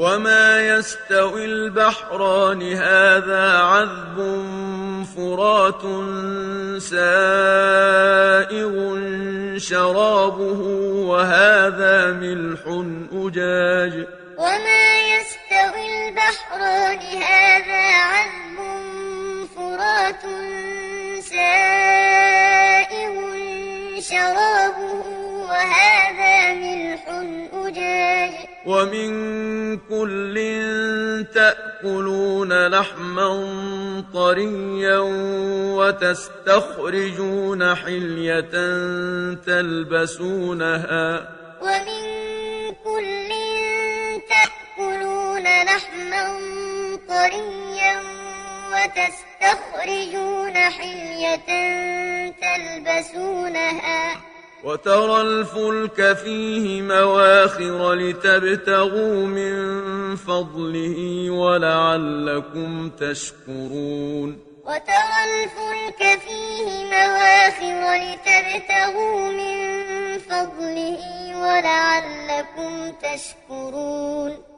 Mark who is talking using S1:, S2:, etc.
S1: وما يستوي البحران هذا عذب فرات سائغ شرابه وهذا ملح أجاج
S2: وما يستوي البحران هذا عذب فرات سائغ شرابه وهذا ملح أجاج
S1: ومن كل تأكلون لحما طريا وتستخرجون حلية تلبسونها.
S2: ومن كل تأكلون لحما طريا وتستخرجون حلية تلبسونها.
S1: وترى الفلك فيه مواخر لتبتغوا من فضله ولعلكم تشكرون.
S2: وترى الفلك فيه مواخر لتبتغوا من فضله ولعلكم تشكرون.